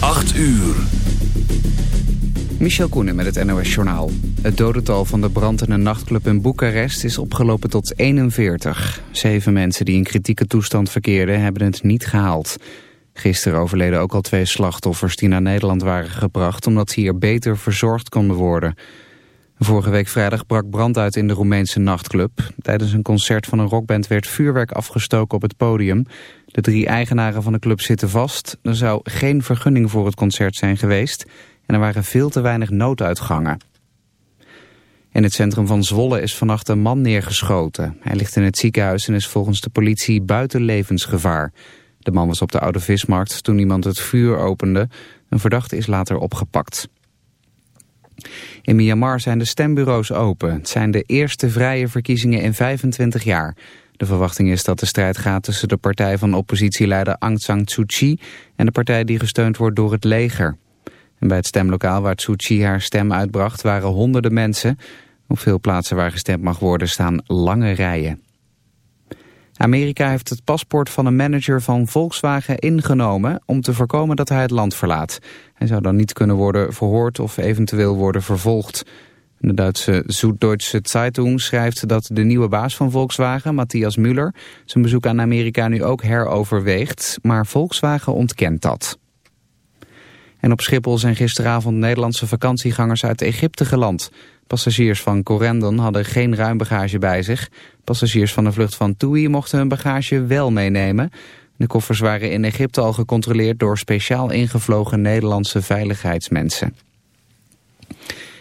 8 uur. Michel Koenen met het NOS-journaal. Het dodental van de brand in een nachtclub in Boekarest is opgelopen tot 41. Zeven mensen die in kritieke toestand verkeerden hebben het niet gehaald. Gisteren overleden ook al twee slachtoffers die naar Nederland waren gebracht... omdat ze hier beter verzorgd konden worden. Vorige week vrijdag brak brand uit in de Roemeense nachtclub. Tijdens een concert van een rockband werd vuurwerk afgestoken op het podium. De drie eigenaren van de club zitten vast. Er zou geen vergunning voor het concert zijn geweest... en er waren veel te weinig nooduitgangen. In het centrum van Zwolle is vannacht een man neergeschoten. Hij ligt in het ziekenhuis en is volgens de politie buiten levensgevaar. De man was op de Oude Vismarkt toen iemand het vuur opende. Een verdachte is later opgepakt. In Myanmar zijn de stembureaus open. Het zijn de eerste vrije verkiezingen in 25 jaar. De verwachting is dat de strijd gaat tussen de partij van oppositieleider Aung San Suu Kyi... en de partij die gesteund wordt door het leger. En bij het stemlokaal waar Suu Kyi haar stem uitbracht waren honderden mensen. Op veel plaatsen waar gestemd mag worden staan lange rijen. Amerika heeft het paspoort van een manager van Volkswagen ingenomen om te voorkomen dat hij het land verlaat. Hij zou dan niet kunnen worden verhoord of eventueel worden vervolgd. De Duitse Süddeutsche Zeitung schrijft dat de nieuwe baas van Volkswagen, Matthias Müller, zijn bezoek aan Amerika nu ook heroverweegt, maar Volkswagen ontkent dat. En op Schiphol zijn gisteravond Nederlandse vakantiegangers uit Egypte geland. Passagiers van Corendon hadden geen ruim bagage bij zich. Passagiers van de vlucht van TUI mochten hun bagage wel meenemen. De koffers waren in Egypte al gecontroleerd door speciaal ingevlogen Nederlandse veiligheidsmensen.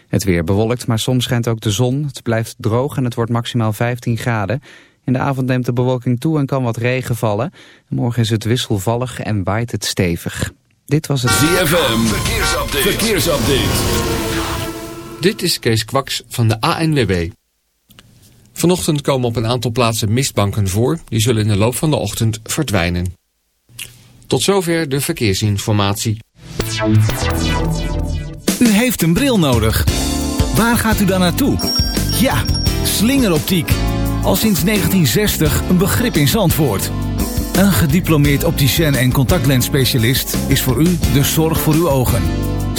Het weer bewolkt, maar soms schijnt ook de zon. Het blijft droog en het wordt maximaal 15 graden. In de avond neemt de bewolking toe en kan wat regen vallen. Morgen is het wisselvallig en waait het stevig. Dit was het ZFM. Verkeersupdate. Verkeersupdate. Dit is Kees Kwaks van de ANWB. Vanochtend komen op een aantal plaatsen mistbanken voor. Die zullen in de loop van de ochtend verdwijnen. Tot zover de verkeersinformatie. U heeft een bril nodig. Waar gaat u dan naartoe? Ja, slingeroptiek. Al sinds 1960 een begrip in Zandvoort. Een gediplomeerd opticien en contactlensspecialist is voor u de zorg voor uw ogen.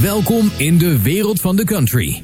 Welkom in de wereld van de country.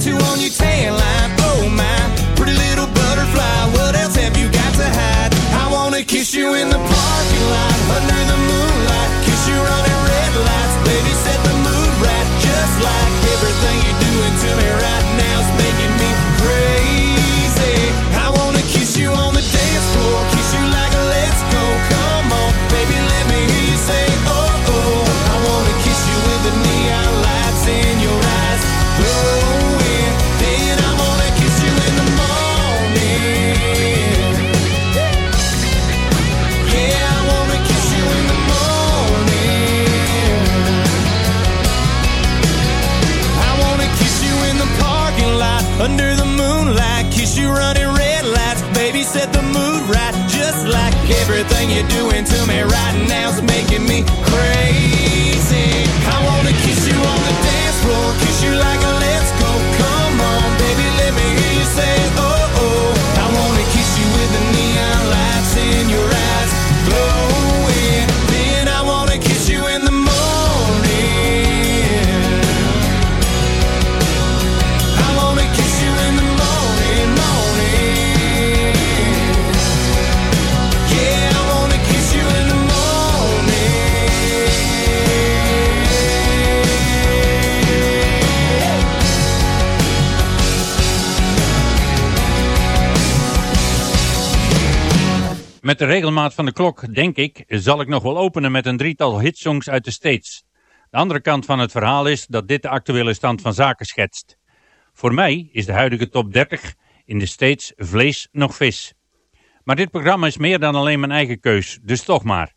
Tattoo on your tan line, oh my, pretty little butterfly. What else have you got to hide? I wanna kiss you in the parking lot, under the you're doing to me right now's making me crazy. Met de regelmaat van de klok, denk ik, zal ik nog wel openen met een drietal hitsongs uit de States. De andere kant van het verhaal is dat dit de actuele stand van zaken schetst. Voor mij is de huidige top 30 in de States vlees nog vis. Maar dit programma is meer dan alleen mijn eigen keus, dus toch maar.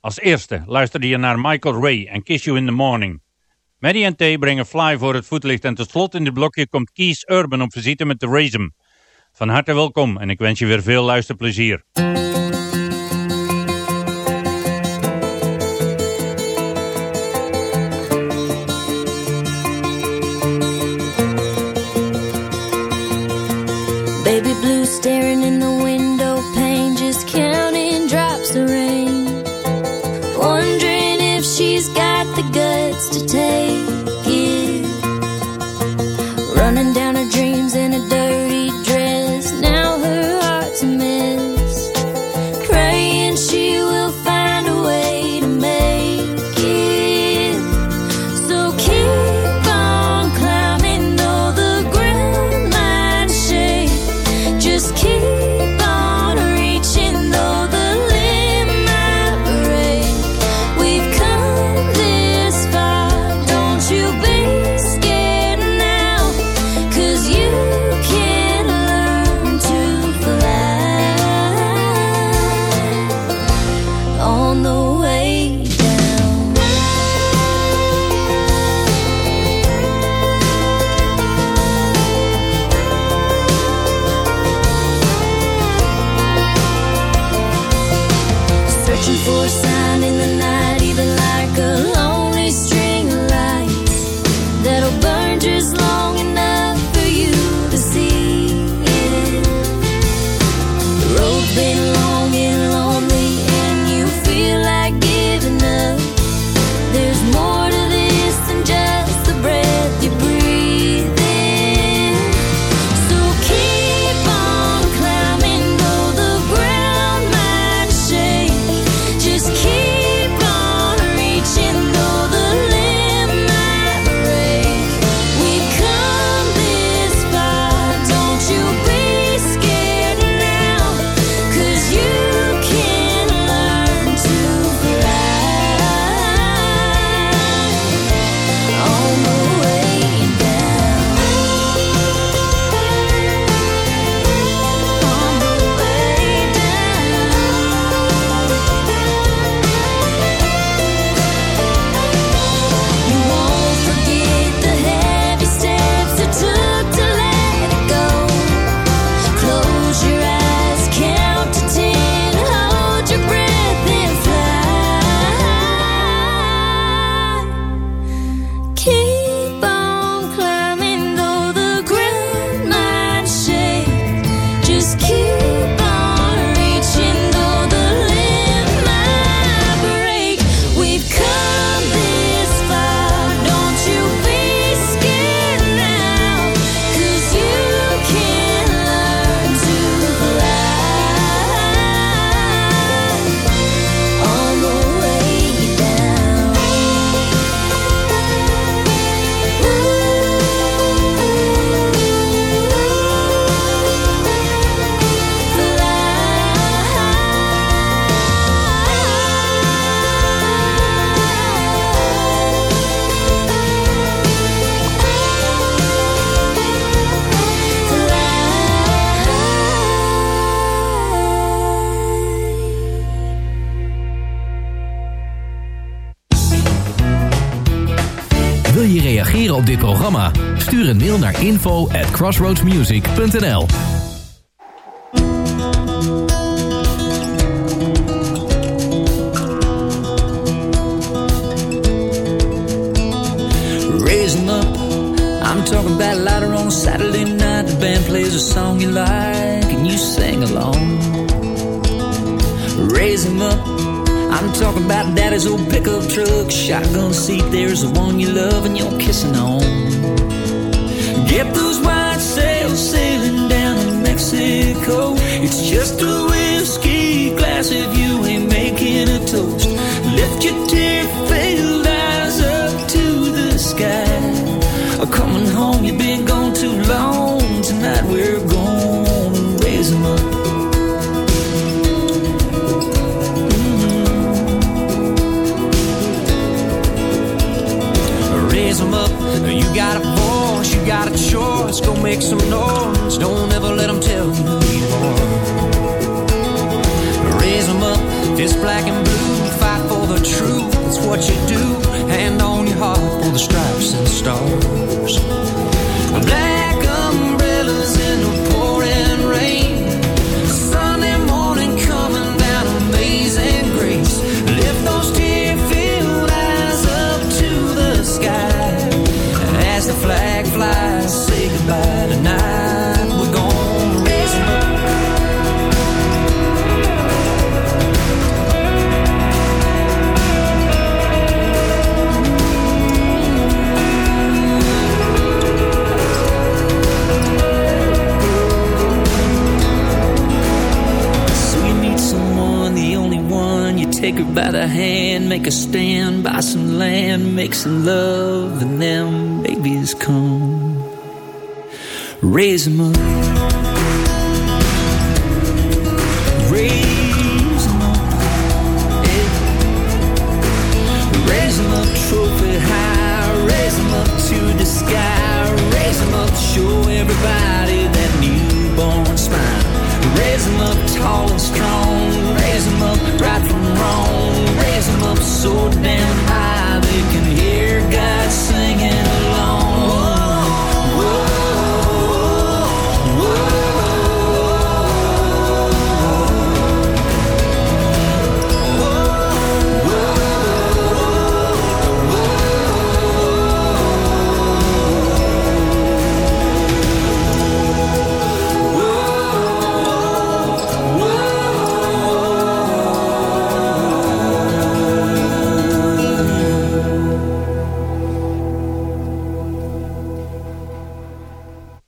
Als eerste luisterde je naar Michael Ray en Kiss You in the Morning. Maddie en Tay brengen Fly voor het voetlicht en tot slot in dit blokje komt Keys Urban op visite met The Rhythm. Van harte welkom en ik wens je weer veel luisterplezier. Reageren op dit programma? Stuur een mail naar info at crossroadsmusic.nl Raise 'em up. I'm talking about later on Saturday night. The band plays a song you like Talking about daddy's old pickup truck. Shotgun seat, there's the one you love and you're kissing on. Get those white sails sailing down to Mexico. It's just a whiskey glass if you ain't making a toast. Got a voice, you got a choice. Go make some noise. Don't ever let them tell you who you are. Raise 'em up, fist black and blue. Fight for the truth, it's what you do. Hand on your heart for the stripes and stars. Black umbrellas in the pouring rain. Her by the hand, make a stand, buy some land, make some love, and them babies come. Raise 'em up.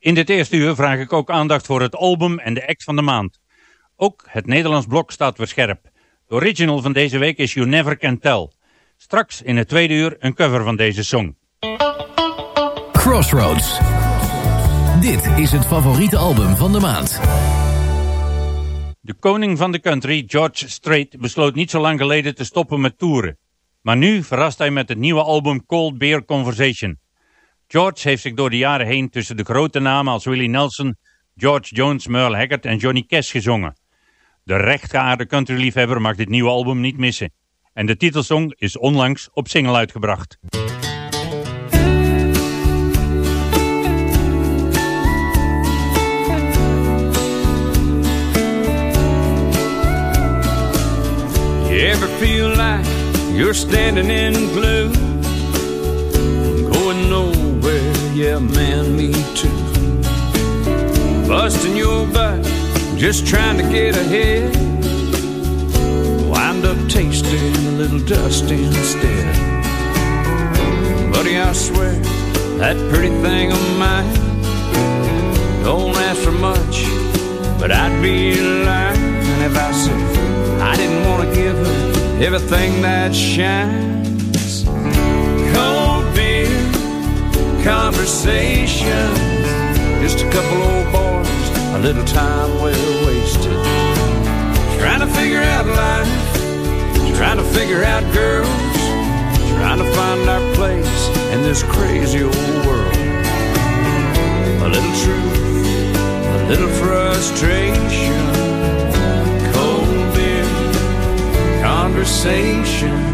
In dit eerste uur vraag ik ook aandacht voor het album en de act van de maand. Ook het Nederlands blok staat weer scherp. De original van deze week is You Never Can Tell. Straks in het tweede uur een cover van deze song. Crossroads. Dit is het favoriete album van de maand. De koning van de country, George Strait, besloot niet zo lang geleden te stoppen met toeren. Maar nu verrast hij met het nieuwe album Cold Beer Conversation. George heeft zich door de jaren heen tussen de grote namen als Willie Nelson, George Jones, Merle Haggard en Johnny Cash gezongen. De rechtgeaarde countryliefhebber mag dit nieuwe album niet missen. En de titelsong is onlangs op single uitgebracht. You ever feel like you're standing in glue? Yeah, man, me too. Busting your butt, just trying to get ahead. Wind up tasting a little dust instead. Buddy, I swear, that pretty thing of mine don't ask for much, but I'd be lying if I said I didn't want to give her everything that shines. Conversation, just a couple old boys, a little time well wasted. Trying to figure out life, trying to figure out girls, trying to find our place in this crazy old world. A little truth, a little frustration, cold beer, conversation.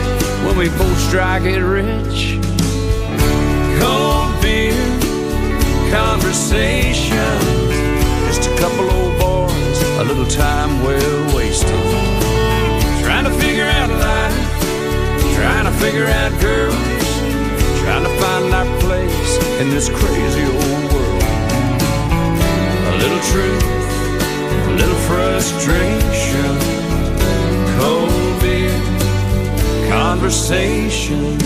when we both strike it rich. Cold beer, conversation, just a couple old boys, a little time well wasted. Trying to figure out life, trying to figure out girls, trying to find our place in this crazy old world. A little truth, a little frustration, conversation.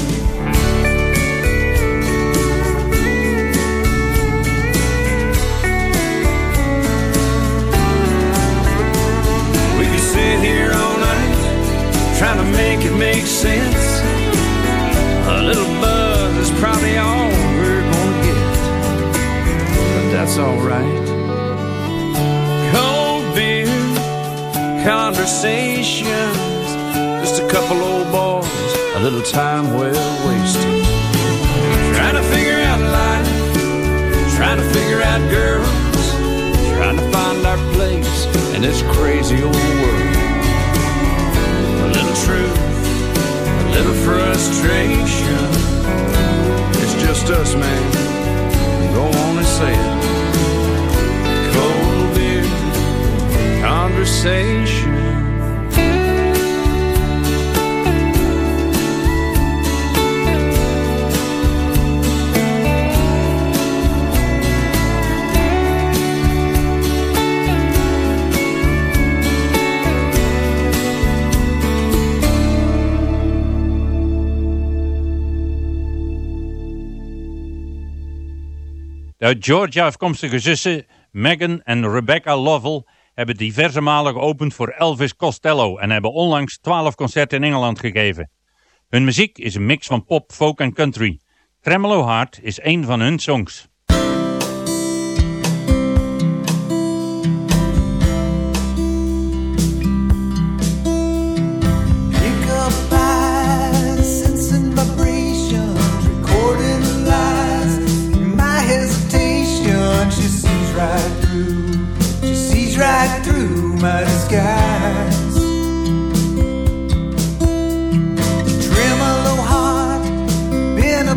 We could sit here all night trying to make it make sense. A little buzz is probably all we're gonna get, but that's alright. Cold beer, conversations, just a couple old boys, a little time well wasted. Trying to figure out life, trying to figure out girls, trying to find our place in this crazy old world. A little truth, a little frustration. It's just us, man. Go on and say it. Cold beer, conversation. De uit Georgia afkomstige zussen Megan en Rebecca Lovell hebben diverse malen geopend voor Elvis Costello en hebben onlangs 12 concerten in Engeland gegeven. Hun muziek is een mix van pop, folk en country. Tremolo Heart is een van hun songs. Through my disguise. Tremolo heart,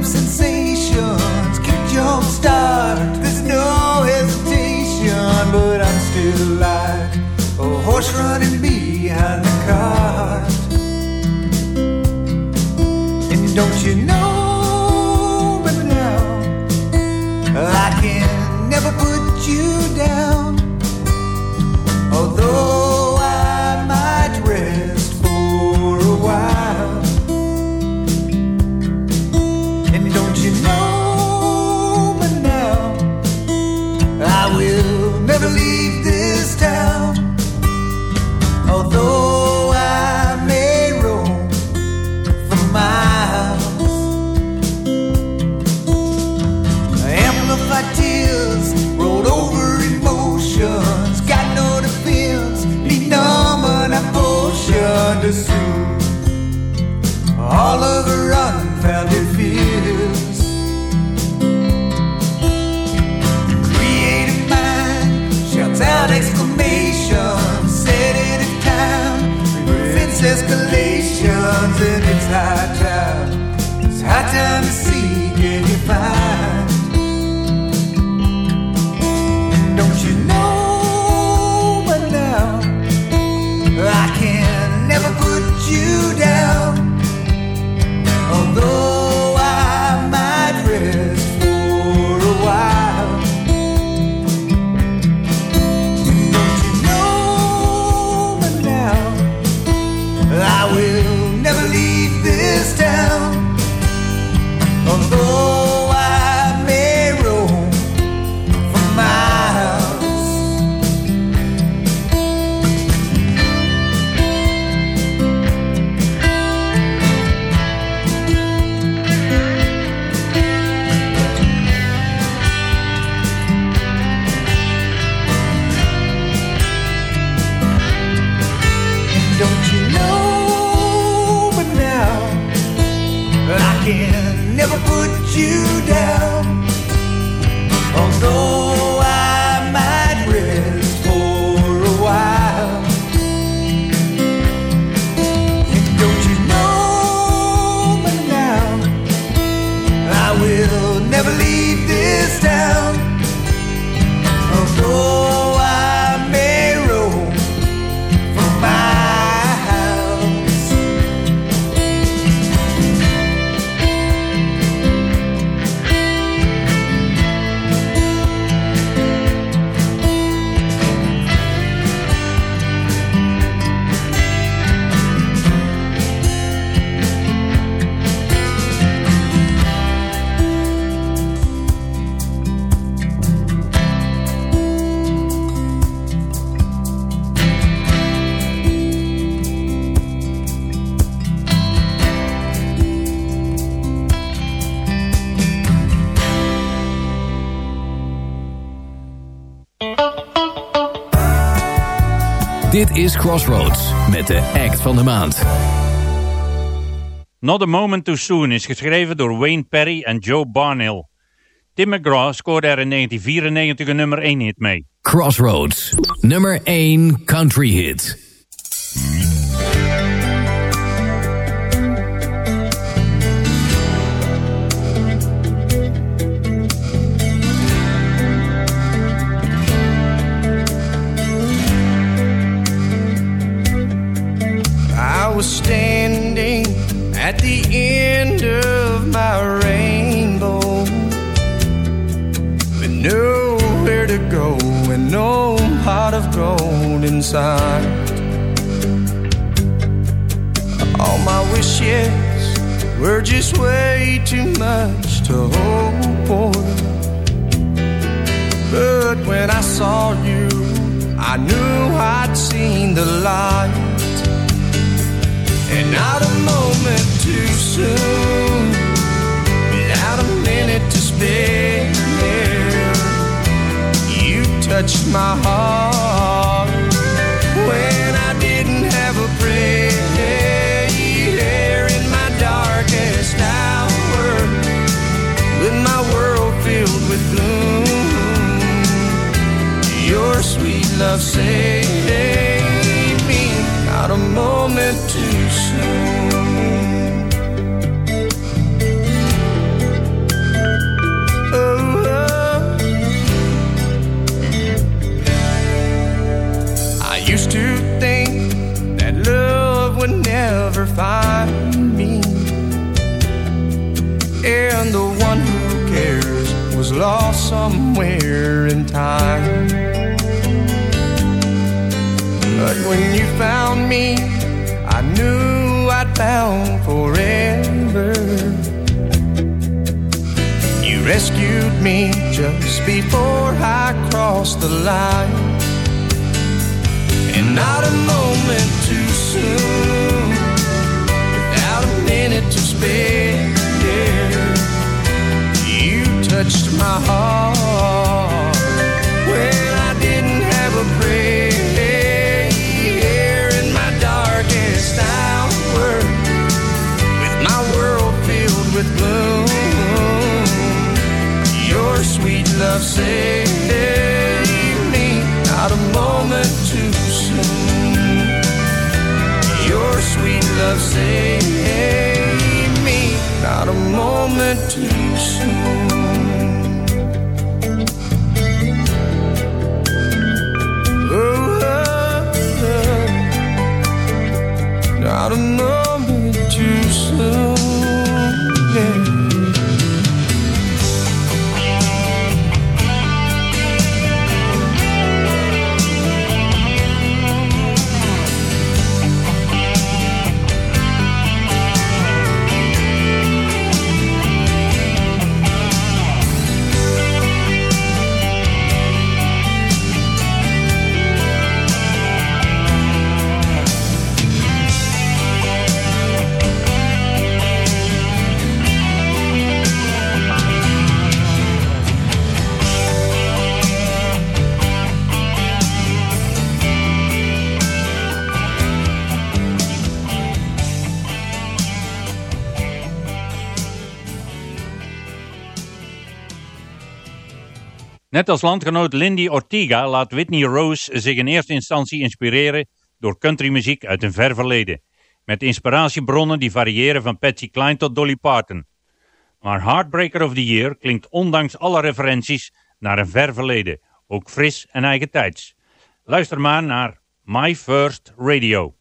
sensations, jump start. There's no hesitation, but I'm still a horse running behind the cart. And don't you It's escalations and it's high time. It's high time to see. Dit is Crossroads met de act van de maand. Not a Moment Too Soon is geschreven door Wayne Perry en Joe Barnhill. Tim McGraw scoorde er in 1994 een nummer 1 hit mee. Crossroads, nummer 1 country hit. Of gold inside. All my wishes were just way too much to hope for. But when I saw you, I knew I'd seen the light. And not a moment too soon, without a minute to spare. Touched my heart when I didn't have a prayer. In my darkest hour, with my world filled with gloom, your sweet love saved me. Not a moment too Net als landgenoot Lindy Ortega laat Whitney Rose zich in eerste instantie inspireren door countrymuziek uit een ver verleden. Met inspiratiebronnen die variëren van Patsy Cline tot Dolly Parton. Maar Heartbreaker of the Year klinkt ondanks alle referenties naar een ver verleden, ook fris en eigentijds. Luister maar naar My First Radio.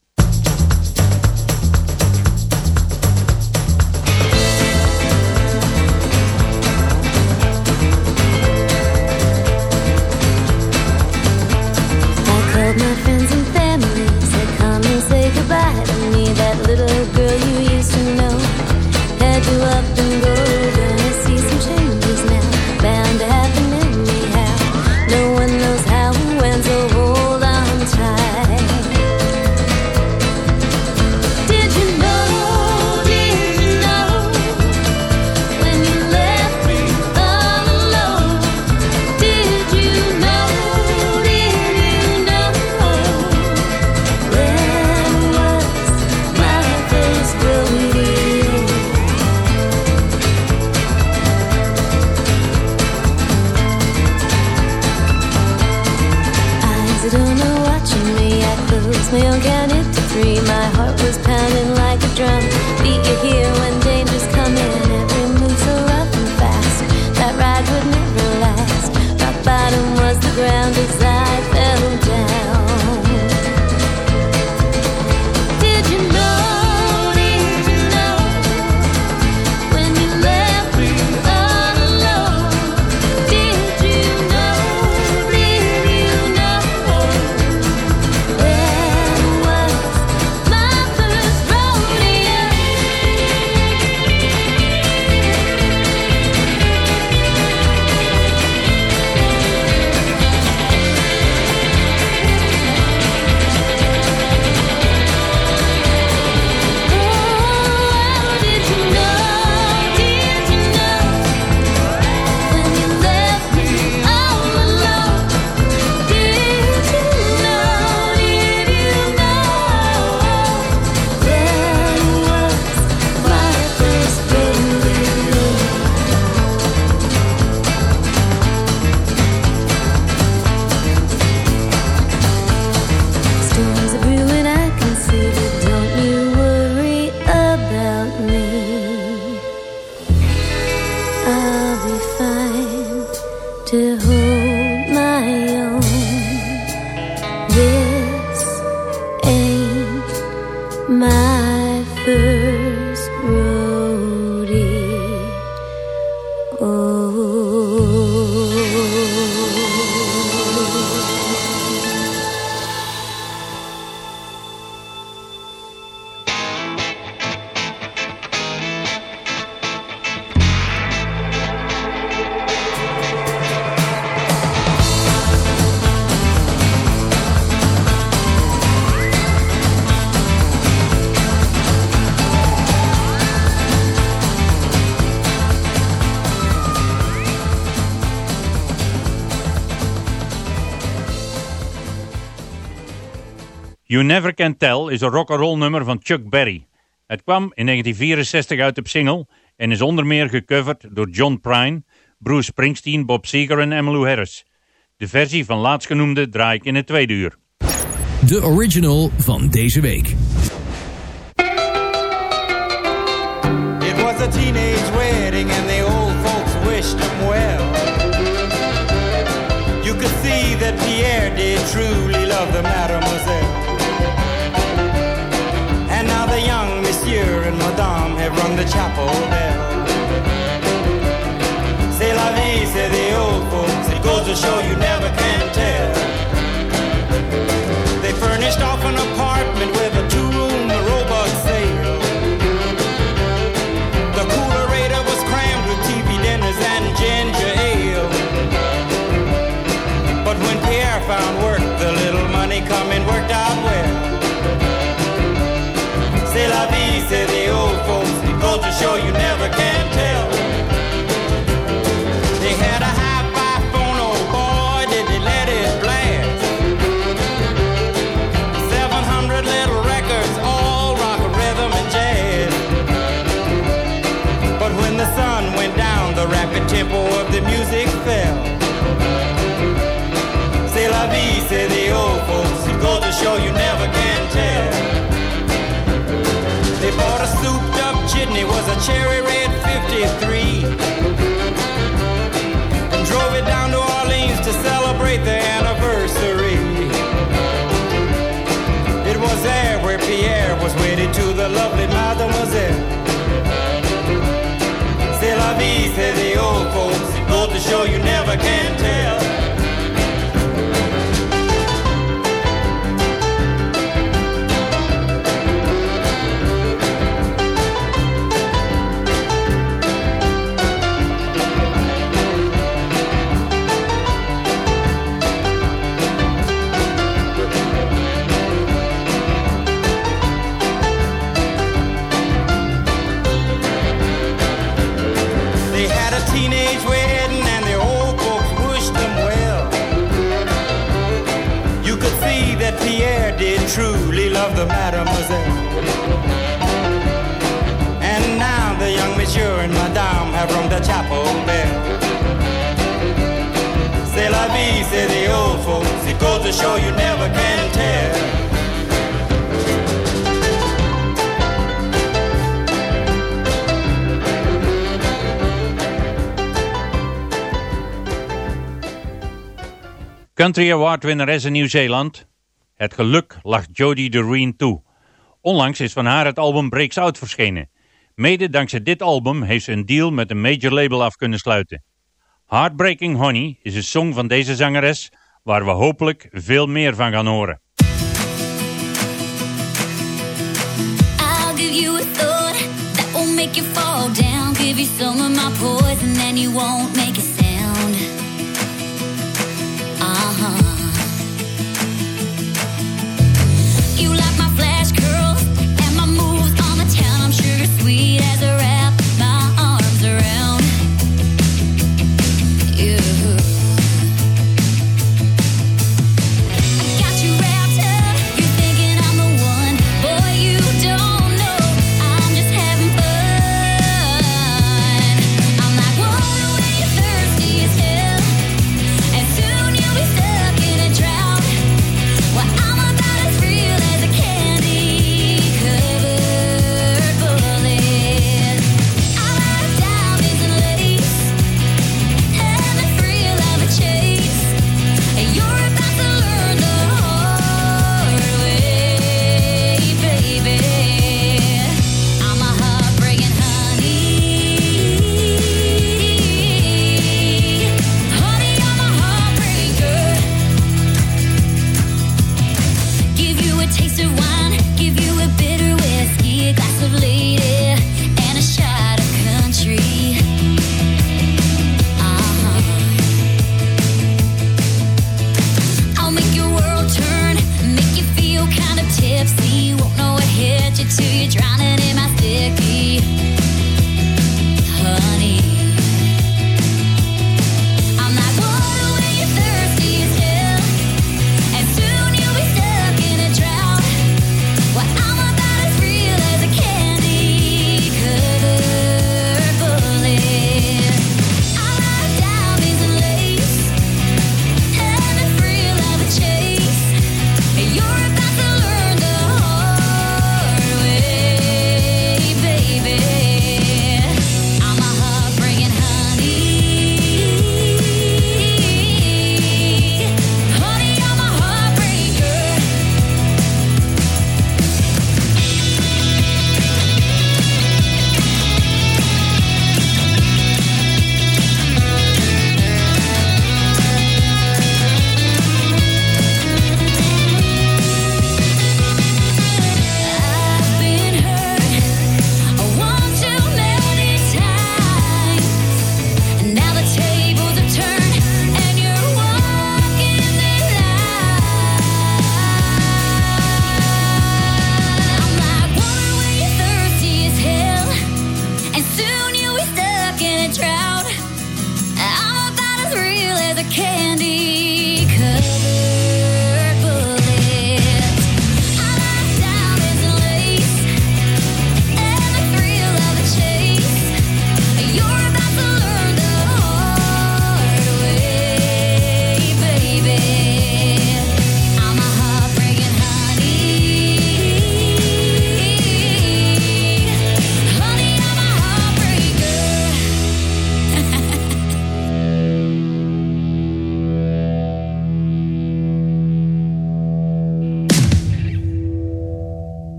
country, my heart was pounding like a drum. Beat you here when danger's coming, every move so rough and fast. That ride would never last. Rock bottom was the ground as I fell You Never Can Tell is een rock'n'roll nummer van Chuck Berry. Het kwam in 1964 uit op single en is onder meer gecoverd door John Prine, Bruce Springsteen, Bob Seger en Emmylou Harris. De versie van laatstgenoemde draai ik in het tweede uur. De original van deze week. It was a teenage wedding and the old folks wished them well. You could see that Pierre did truly love the madam. the chapel bell. C'est la vie, say the old folks. It goes to show you never can. show you to show you never can tell. Country Award-winnares in Nieuw-Zeeland. Het geluk lacht Jodie Doreen toe. Onlangs is van haar het album Breaks Out verschenen. Mede dankzij dit album heeft ze een deal met een major label af kunnen sluiten. Heartbreaking Honey is een song van deze zangeres waar we hopelijk veel meer van gaan horen. give you some of my poison and you won't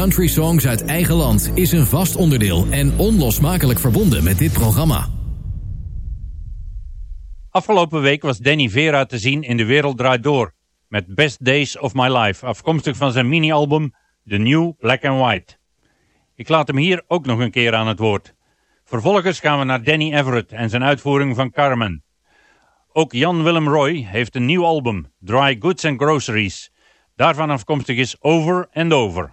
country songs uit eigen land is een vast onderdeel en onlosmakelijk verbonden met dit programma. Afgelopen week was Danny Vera te zien in De Wereld Draait Door met Best Days of My Life, afkomstig van zijn mini-album The New Black and White. Ik laat hem hier ook nog een keer aan het woord. Vervolgens gaan we naar Danny Everett en zijn uitvoering van Carmen. Ook Jan Willem Roy heeft een nieuw album, Dry Goods and Groceries. Daarvan afkomstig is Over and Over.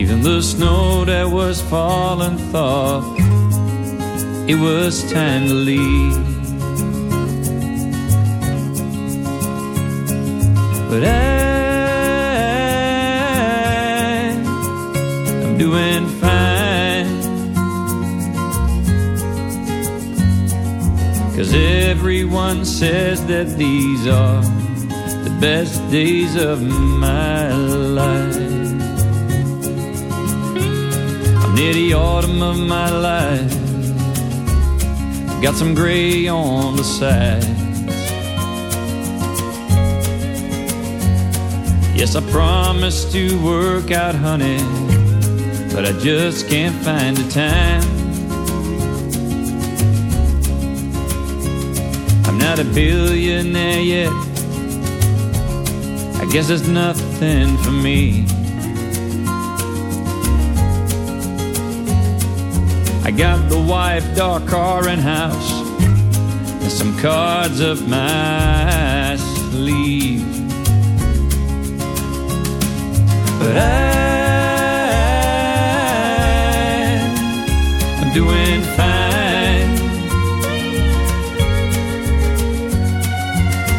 Even the snow that was falling thought it was time to leave. But I, I'm doing fine. Cause everyone says that these are the best days of my life. Near the autumn of my life. Got some gray on the sides Yes, I promised to work out, honey, but I just can't find the time. I'm not a billionaire yet. I guess it's nothing for me. I got the wife, dog, car, and house, and some cards up my sleeve. But I'm doing fine.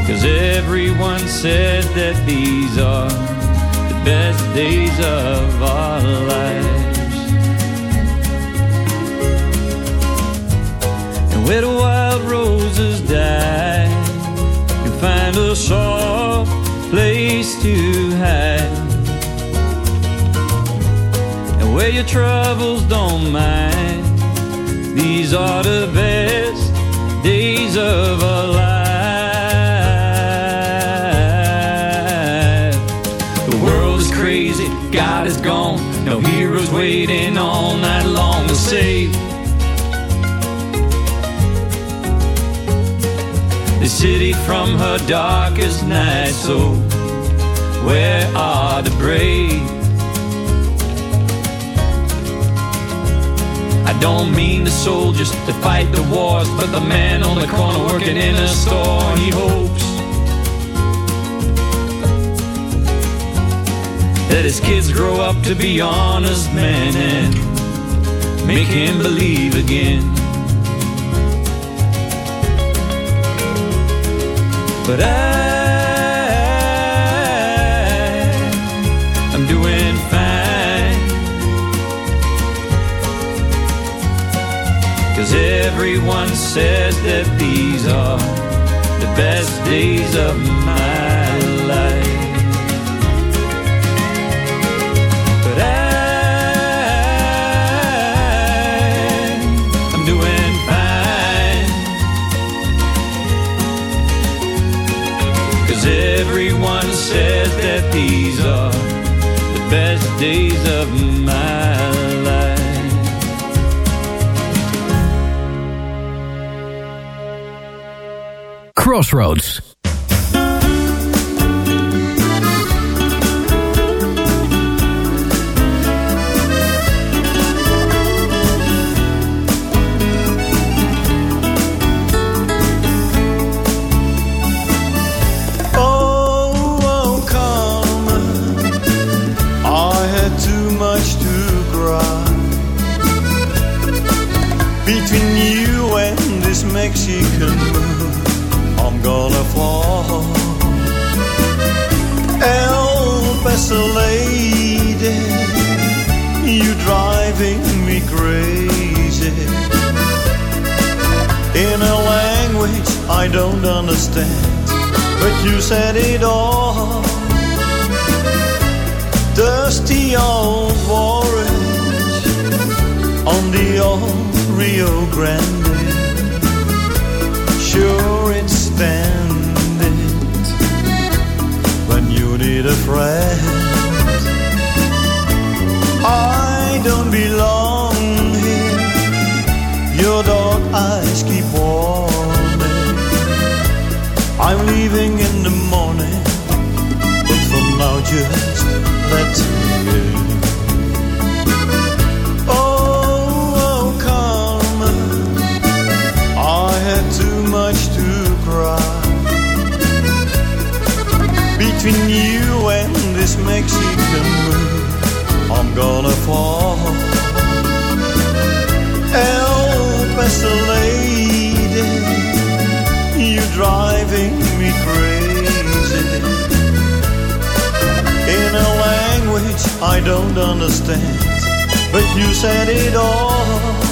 Cause everyone says that these are the best days of our lives. Where the wild roses die, you find a soft place to hide. And where your troubles don't mind, these are the best days of our life. The world is crazy, God is gone, no heroes waiting all night long to save. City from her darkest night. So, where are the brave? I don't mean the soldiers that fight the wars, but the man on the corner working in a store. He hopes that his kids grow up to be honest men and make him believe again. But I, I'm doing fine. Cause everyone says that these are the best days of my that these are the best days of my life. Crossroads. Sure, it's when you need a friend. I don't belong here. Your dark eyes keep warming. I'm leaving in the morning, but for now just let me in. Between you and this Mexican moon, I'm gonna fall. Help lady, you're driving me crazy. In a language I don't understand, but you said it all.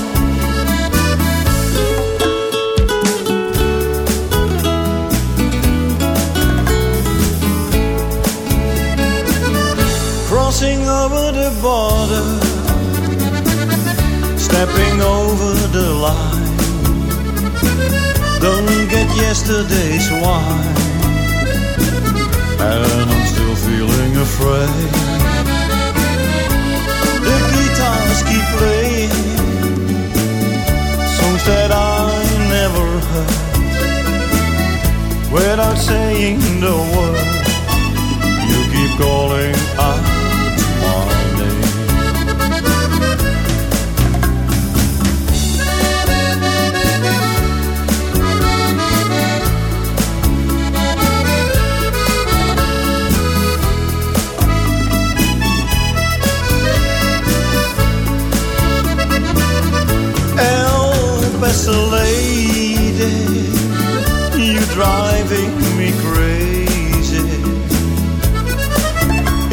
Crossing over the border, stepping over the line. Don't get yesterday's wine, and I'm still feeling afraid. The guitars keep playing songs that I never heard without saying the word. You keep calling Elvis lady, you driving me crazy.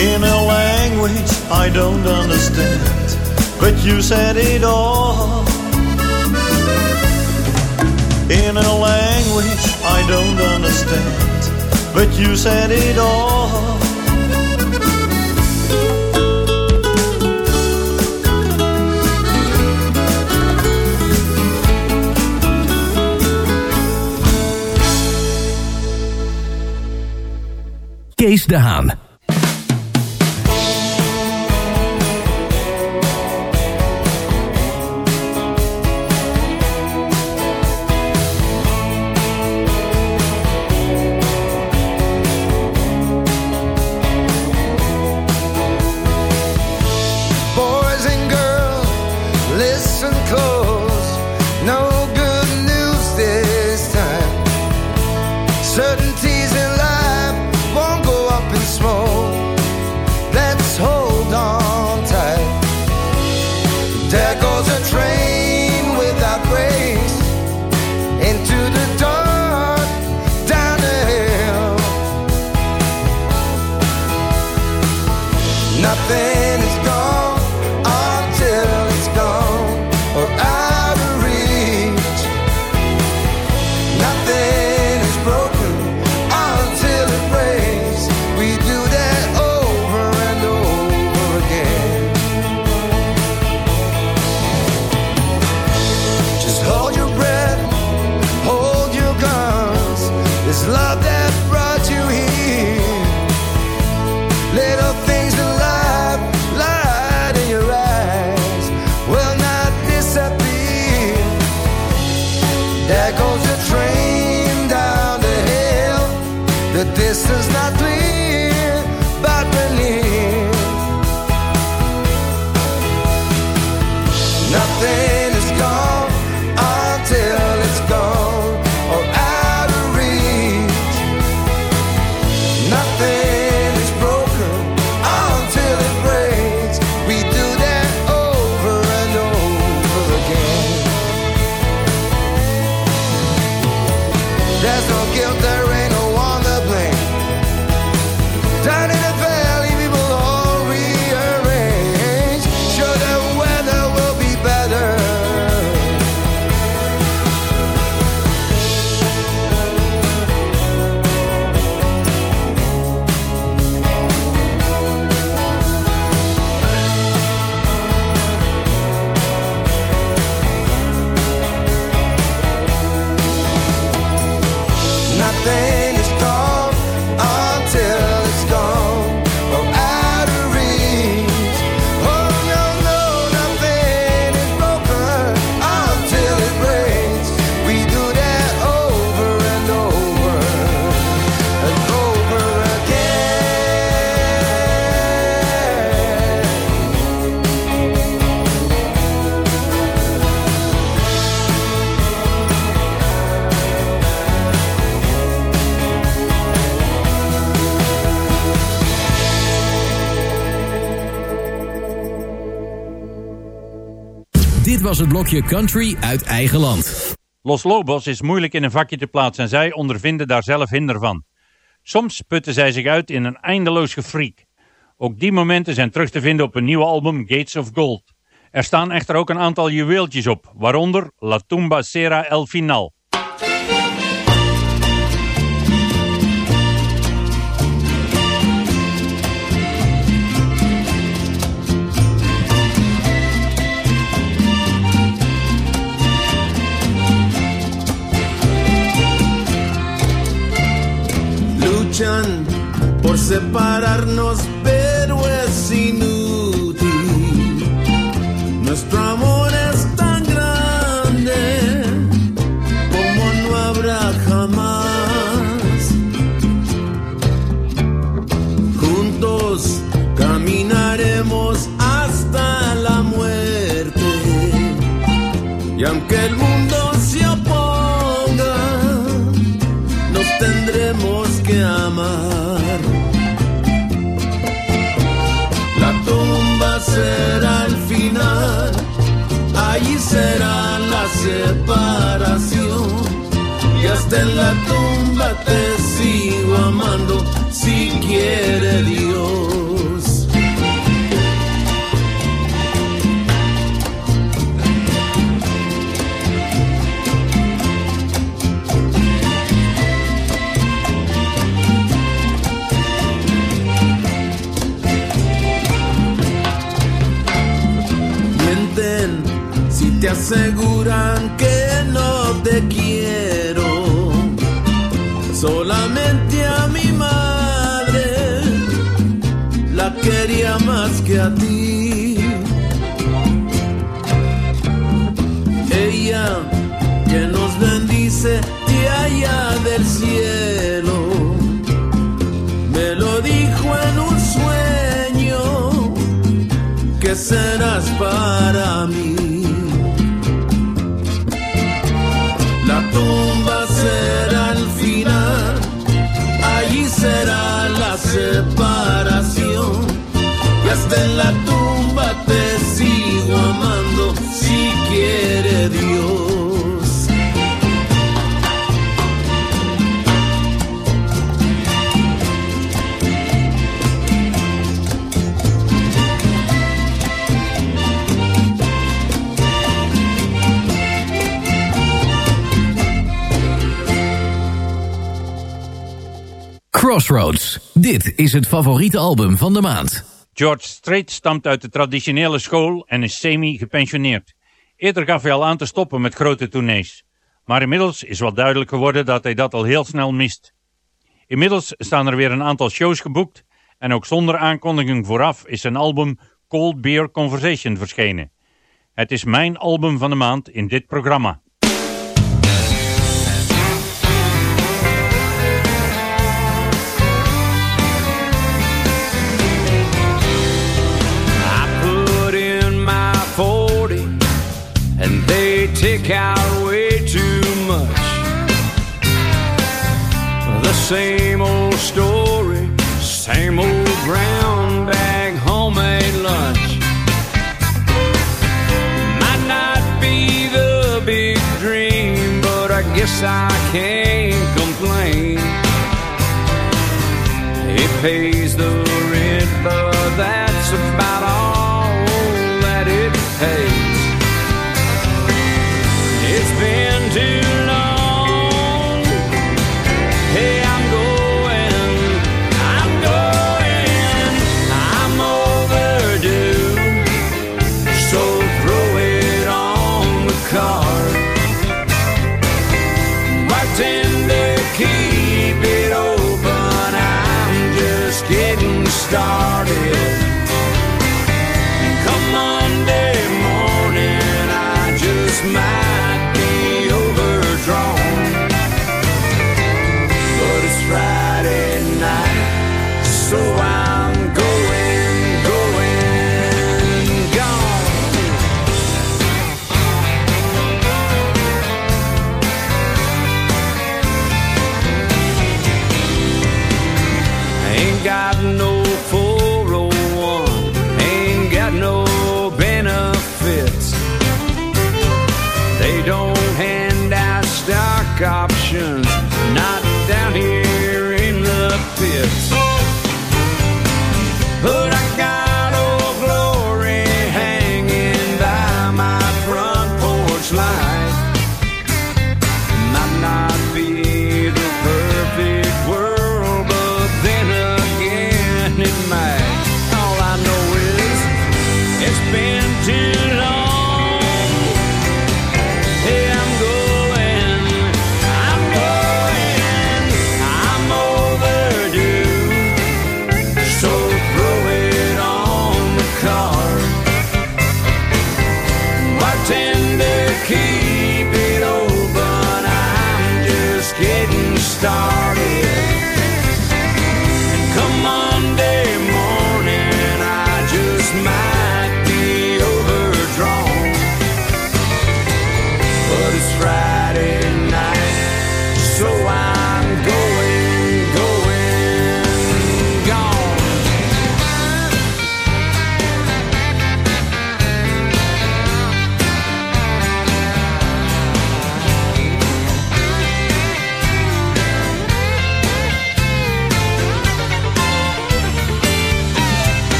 In a language I don't understand, but you said it all. In a language I don't understand, but you said it all. Kees de Haan. There goes the train down the hill. The distance not was het blokje Country uit eigen land. Los Lobos is moeilijk in een vakje te plaatsen en zij ondervinden daar zelf hinder van. Soms putten zij zich uit in een eindeloos gefreak. Ook die momenten zijn terug te vinden op een nieuwe album Gates of Gold. Er staan echter ook een aantal juweeltjes op, waaronder La Tumba Sera El Final. Luchan por separarnos, pero es inútil. Nuestro amor será la separación. Y hasta en la tumba te sigo amando si quiere Dios. Aseguran que no te quiero. Solamente a mi madre la quería más que a ti. Ella que nos bendice de allá del cielo. Me lo dijo en un sueño que serás para mí. Tumba será el final, allí será la separación. Y hasta en la tumba Crossroads. Dit is het favoriete album van de maand. George Strait stamt uit de traditionele school en is semi-gepensioneerd. Eerder gaf hij al aan te stoppen met grote tournees. Maar inmiddels is wel duidelijk geworden dat hij dat al heel snel mist. Inmiddels staan er weer een aantal shows geboekt en ook zonder aankondiging vooraf is zijn album Cold Beer Conversation verschenen. Het is mijn album van de maand in dit programma. They out way too much. The same old story, same old brown bag homemade lunch. Might not be the big dream, but I guess I can't complain. It pays the rent, but that's about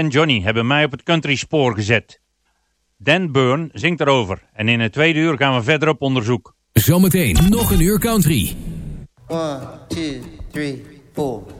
en Johnny hebben mij op het country spoor gezet. Dan Byrne zingt erover en in het tweede uur gaan we verder op onderzoek. Zometeen nog een uur country. 1, 2, 3, 4.